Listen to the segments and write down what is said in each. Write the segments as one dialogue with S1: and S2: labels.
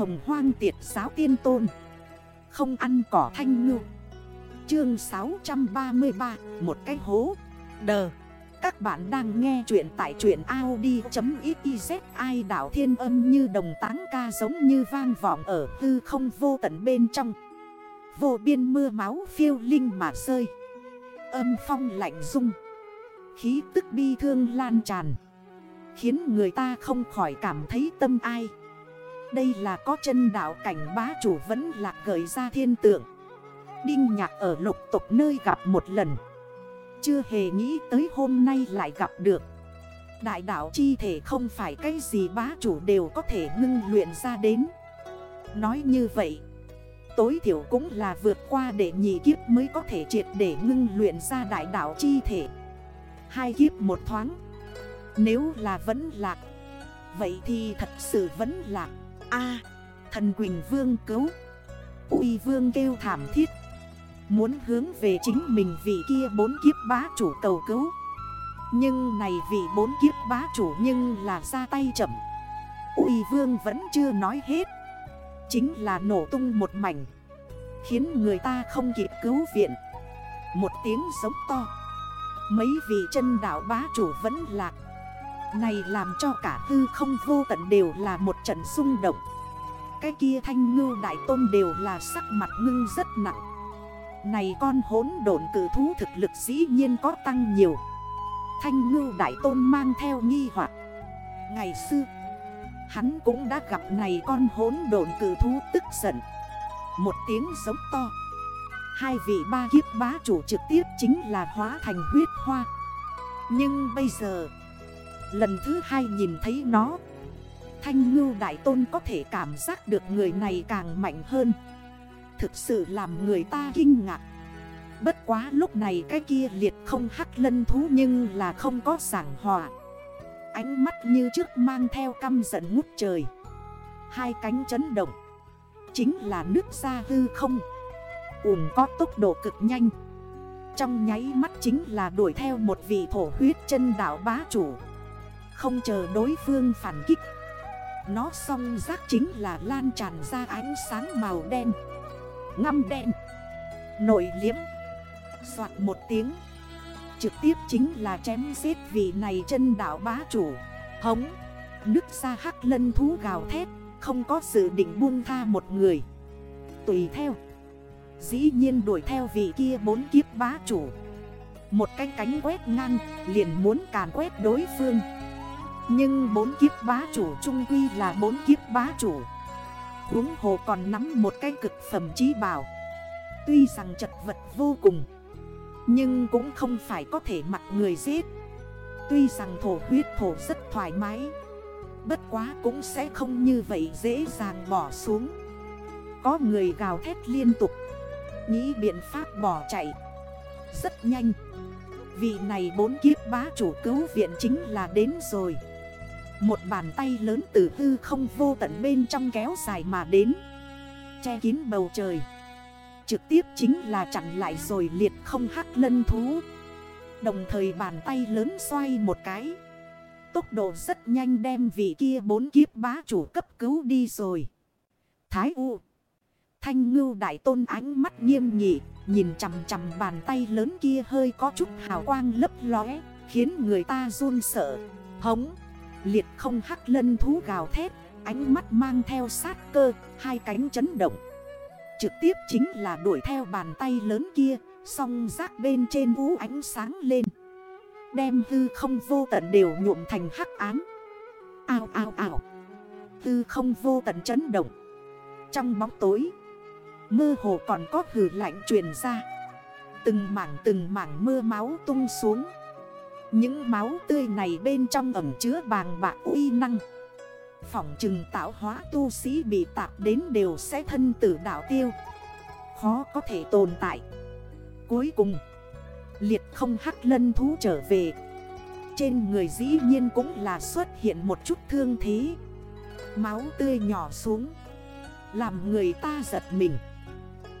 S1: hồng hoang tiệt giáo tiên tôn. Không ăn cỏ thanh ngư. Chương 633 Một cái hố. Đờ. Các bạn đang nghe chuyện tại chuyện Audi.xyz Ai đảo thiên âm như đồng táng ca giống như vang vọng ở hư không vô tận bên trong. Vô biên mưa máu phiêu linh mà rơi. Âm phong lạnh rung. Khí tức bi thương lan tràn. Khiến người ta không khỏi cảm thấy tâm ai. Đây là có chân đạo cảnh bá chủ vẫn lạc gợi ra thiên tượng. Đinh nhạc ở lục tục nơi gặp một lần. Chưa hề nghĩ tới hôm nay lại gặp được. Đại đạo chi thể không phải cái gì bá chủ đều có thể ngưng luyện ra đến. Nói như vậy, Tối thiểu cũng là vượt qua để nhị kiếp mới có thể triệt để ngưng luyện ra đại đạo chi thể. Hai kiếp một thoáng, Nếu là vẫn lạc, Vậy thì thật sự vẫn lạc a, thần Quỳnh Vương cứu. Uy Vương kêu thảm thiết. Muốn hướng về chính mình vị kia bốn kiếp bá chủ cầu cứu. Nhưng này vị bốn kiếp bá chủ nhưng là ra tay chậm. Uy Vương vẫn chưa nói hết. Chính là nổ tung một mảnh. Khiến người ta không kịp cứu viện. Một tiếng giống to. Mấy vị chân đảo bá chủ vẫn lạc. Này làm cho cả hư không vô tận đều là một trận xung động. Cái kia thanh ngưu đại tôn đều là sắc mặt ngưng rất nặng. Này con hốn độn cử thú thực lực dĩ nhiên có tăng nhiều. Thanh ngưu đại tôn mang theo nghi hoặc. Ngày xưa, Hắn cũng đã gặp này con hốn độn cử thú tức giận. Một tiếng giống to. Hai vị ba kiếp bá chủ trực tiếp chính là hóa thành huyết hoa. Nhưng bây giờ Lần thứ hai nhìn thấy nó. Thanh ngưu đại tôn có thể cảm giác được người này càng mạnh hơn. Thực sự làm người ta kinh ngạc. Bất quá lúc này cái kia liệt không hắc lân thú nhưng là không có giảng hòa. Ánh mắt như trước mang theo căm giận ngút trời. Hai cánh chấn động. Chính là nước ra hư không. Uồn có tốc độ cực nhanh. Trong nháy mắt chính là đuổi theo một vị thổ huyết chân đảo bá chủ. Không chờ đối phương phản kích. Nó song rác chính là lan tràn ra ánh sáng màu đen, Ngăm đen, Nội liếm Xoạt một tiếng, Trực tiếp chính là chém giết vị này chân đảo bá chủ. Hống, Nước ra hắc lân thú gào thét, Không có sự định buông tha một người. Tùy theo, Dĩ nhiên đuổi theo vị kia bốn kiếp bá chủ. Một cái cánh quét ngang, liền muốn càn quét đối phương. Nhưng bốn kiếp bá chủ trung quy là bốn kiếp bá chủ. Húng hồ còn nắm một cái cực phẩm trí bảo. Tuy rằng chật vật vô cùng, Nhưng cũng không phải có thể mặc người giết. Tuy rằng thổ huyết thổ rất thoải mái, Bất quá cũng sẽ không như vậy dễ dàng bỏ xuống. Có người gào thét liên tục, Nghĩ biện pháp bỏ chạy. Rất nhanh Vị này bốn kiếp bá chủ cứu viện chính là đến rồi. Một bàn tay lớn từ hư không vô tận bên trong kéo dài mà đến. Che kín bầu trời. Trực tiếp chính là chặn lại rồi liệt không hắc lân thú. Đồng thời bàn tay lớn xoay một cái. Tốc độ rất nhanh đem vị kia bốn kiếp bá chủ cấp cứu đi rồi. Thái U. Thanh ngưu đại tôn ánh mắt nghiêm nghị, Nhìn chằm chằm bàn tay lớn kia hơi có chút hào quang lấp lóe, Khiến người ta run sợ. Hống. Liệt không hắc lân thú gào thét, Ánh mắt mang theo sát cơ, Hai cánh chấn động. Trực tiếp chính là đuổi theo bàn tay lớn kia, Song rác bên trên vũ ánh sáng lên. Đem hư không vô tận đều nhuộm thành hắc ám. Ao ao ao. Hư không vô tận chấn động. Trong bóng tối, Mơ hồ còn có hử lạnh truyền ra. Từng mảng từng mảng mưa máu tung xuống. Những máu tươi này bên trong ẩm chứa bàng bạc uy năng. Phỏng trừng tạo hóa tu sĩ bị tạp đến đều sẽ thân tử đảo tiêu. Khó có thể tồn tại. Cuối cùng, Liệt không hắc lân thú trở về. Trên người dĩ nhiên cũng là xuất hiện một chút thương thế. Máu tươi nhỏ xuống, Làm người ta giật mình.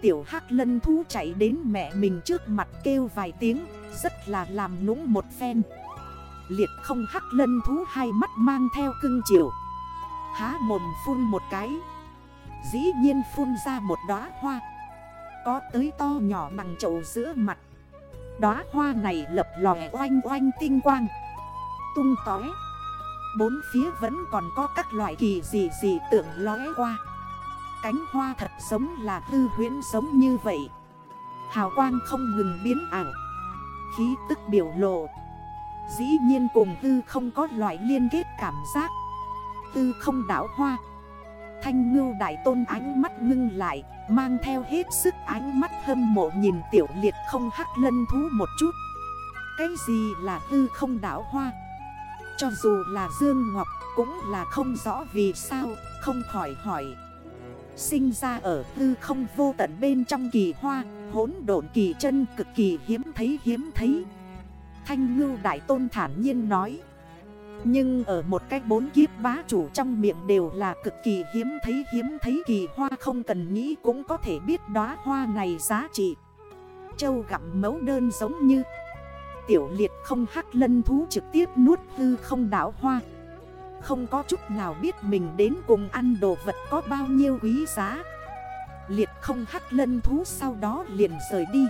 S1: Tiểu hắc lân thú chạy đến mẹ mình trước mặt kêu vài tiếng. Rất là làm nũng một phen. Liệt không hắc lân thú hai mắt mang theo cưng chiều. Há mồm phun một cái. Dĩ nhiên phun ra một đóa hoa. Có tới to nhỏ bằng chậu giữa mặt. Đóa hoa này lập lòe oanh oanh tinh quang. Tung tói Bốn phía vẫn còn có các loại kỳ gì gì tưởng lóe qua. Cánh hoa thật sống là tư huyến sống như vậy. Hào quang không ngừng biến ảo. Khí tức biểu lộ. Dĩ nhiên cùng tư không có loại liên kết cảm giác. Tư không đảo hoa. Thanh ngưu đại tôn ánh mắt ngưng lại, Mang theo hết sức ánh mắt hâm mộ nhìn tiểu liệt không hắc lân thú một chút. Cái gì là tư không đảo hoa? Cho dù là Dương Ngọc cũng là không rõ vì sao, Không khỏi hỏi. Sinh ra ở tư không vô tận bên trong kỳ hoa Hốn độn kỳ chân cực kỳ hiếm thấy hiếm thấy. Thanh ngưu đại tôn thản nhiên nói, Nhưng ở một cách bốn kiếp bá chủ trong miệng đều là cực kỳ hiếm thấy hiếm thấy kỳ hoa không cần nghĩ cũng có thể biết đóa hoa này giá trị. Châu gặm mấu đơn giống như Tiểu liệt không hắc lân thú trực tiếp nuốt hư không đảo hoa. Không có chút nào biết mình đến cùng ăn đồ vật có bao nhiêu quý giá. Liệt không hắc lân thú sau đó liền rời đi.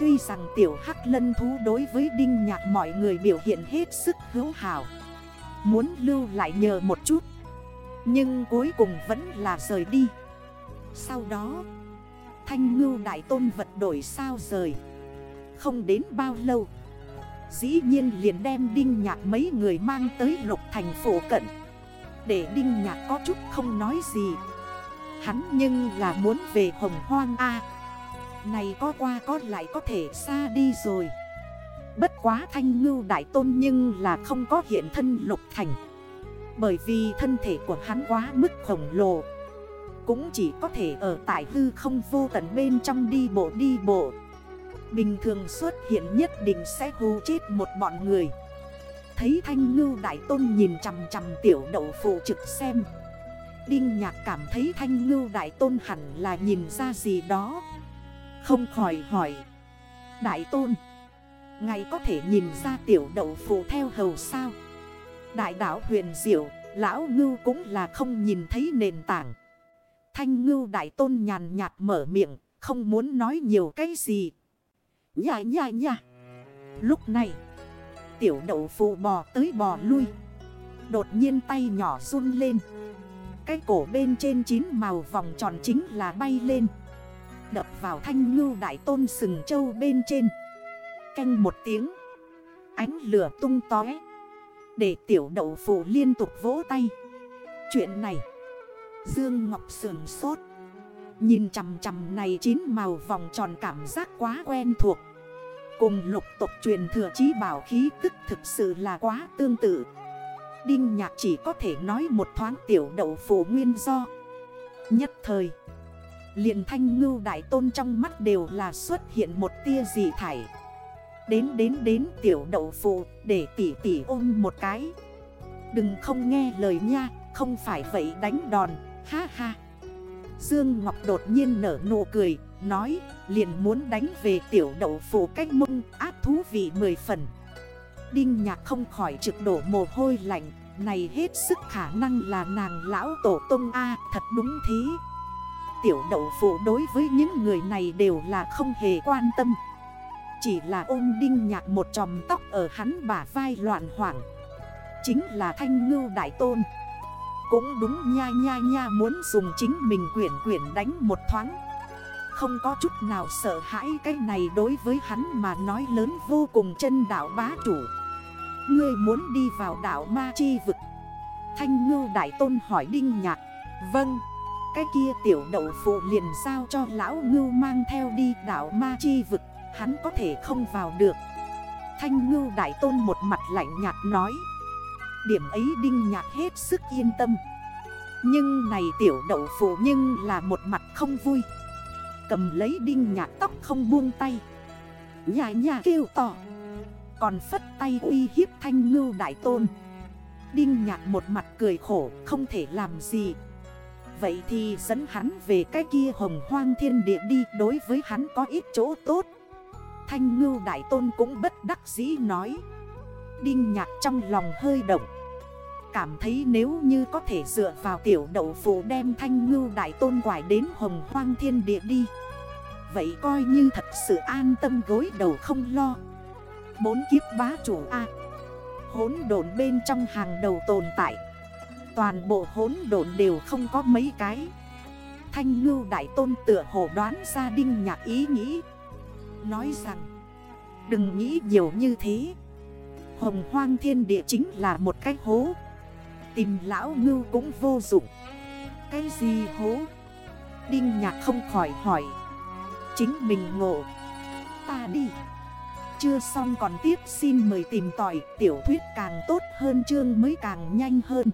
S1: Tuy rằng tiểu hắc lân thú đối với đinh nhạc mọi người biểu hiện hết sức hữu hảo, Muốn lưu lại nhờ một chút, Nhưng cuối cùng vẫn là rời đi. Sau đó, Thanh ngưu đại tôn vật đổi sao rời, Không đến bao lâu, Dĩ nhiên liền đem đinh nhạc mấy người mang tới lục thành phổ cận, Để đinh nhạc có chút không nói gì. Hắn nhưng là muốn về hồng hoang A. Này có qua có lại có thể xa đi rồi. Bất quá thanh ngưu đại tôn nhưng là không có hiện thân lục thành. Bởi vì thân thể của hắn quá mức khổng lồ. Cũng chỉ có thể ở tại hư không vô tận bên trong đi bộ đi bộ. Bình thường xuất hiện nhất định sẽ hù chết một bọn người. Thấy thanh ngưu đại tôn nhìn chằm chằm tiểu đậu phụ trực xem. Đinh nhạc cảm thấy thanh ngưu đại tôn hẳn là nhìn ra gì đó. Không khỏi hỏi, Đại tôn Ngày có thể nhìn ra tiểu đậu phụ theo hầu sao? Đại đảo huyền diệu, Lão ngưu cũng là không nhìn thấy nền tảng. Thanh ngưu đại tôn nhàn nhạt mở miệng, Không muốn nói nhiều cái gì. Nhà nhà nhà Lúc này, Tiểu đậu phụ bò tới bò lui. Đột nhiên tay nhỏ run lên cái cổ bên trên chín màu vòng tròn chính là bay lên. Đập vào thanh ngưu đại tôn sừng châu bên trên. Canh một tiếng. Ánh lửa tung tói Để tiểu đậu phụ liên tục vỗ tay. Chuyện này. Dương Ngọc sườn sốt. Nhìn chằm chằm này chín màu vòng tròn cảm giác quá quen thuộc. Cùng lục tục truyền thừa chí bảo khí tức thực sự là quá tương tự. Đinh nhạc chỉ có thể nói một thoáng tiểu đậu phủ nguyên do. Nhất thời, liền thanh ngưu đại tôn trong mắt đều là xuất hiện một tia dị thải. Đến đến đến tiểu đậu phụ để tỉ tỉ ôm một cái. Đừng không nghe lời nha, Không phải vậy đánh đòn, Ha ha. Dương Ngọc đột nhiên nở nụ cười, Nói, liền muốn đánh về tiểu đậu phụ cách mông áp thú vị mười phần. Đinh nhạc không khỏi trực đổ mồ hôi lạnh này hết sức khả năng là nàng lão tổ tông A, Thật đúng thế. Tiểu đậu phụ đối với những người này đều là không hề quan tâm. Chỉ là ôm đinh nhạc một tròm tóc ở hắn bả vai loạn hoảng. Chính là thanh ngưu đại tôn. Cũng đúng nha nha nha muốn dùng chính mình quyển quyển đánh một thoáng. Không có chút nào sợ hãi cái này đối với hắn mà nói lớn vô cùng chân đảo bá chủ. Ngươi muốn đi vào đảo Ma Chi Vực. Thanh ngưu đại tôn hỏi Đinh Nhạc. Vâng Cái kia tiểu đậu phụ liền giao cho lão ngưu mang theo đi đảo Ma Chi Vực, Hắn có thể không vào được. Thanh ngưu đại tôn một mặt lạnh nhạt nói. Điểm ấy Đinh Nhạc hết sức yên tâm. Nhưng này tiểu đậu phụ nhưng là một mặt không vui. Cầm lấy Đinh Nhạc tóc không buông tay. Nhà nhà kêu tỏ còn phất tay uy hiếp thanh ngưu đại tôn. Đinh nhạc một mặt cười khổ, không thể làm gì. Vậy thì dẫn hắn về cái kia hồng hoang thiên địa đi, Đối với hắn có ít chỗ tốt. Thanh ngưu đại tôn cũng bất đắc dĩ nói. Đinh nhạc trong lòng hơi động. Cảm thấy nếu như có thể dựa vào tiểu đậu phụ đem thanh ngưu đại tôn quải đến hồng hoang thiên địa đi, Vậy coi như thật sự an tâm gối đầu không lo. Bốn kiếp bá chủ A. Hốn đồn bên trong hàng đầu tồn tại. Toàn bộ hốn đồn đều không có mấy cái. Thanh ngưu đại tôn tựa hồ đoán ra đinh nhạc ý nghĩ. Nói rằng, Đừng nghĩ nhiều như thế. Hồng hoang thiên địa chính là một cái hố. Tìm lão ngưu cũng vô dụng. Cái gì hố? Đinh nhạc không khỏi hỏi. Chính mình ngộ. Ta đi. Chưa xong còn tiếp xin mời tìm tỏi Tiểu thuyết càng tốt hơn chương mới càng nhanh hơn.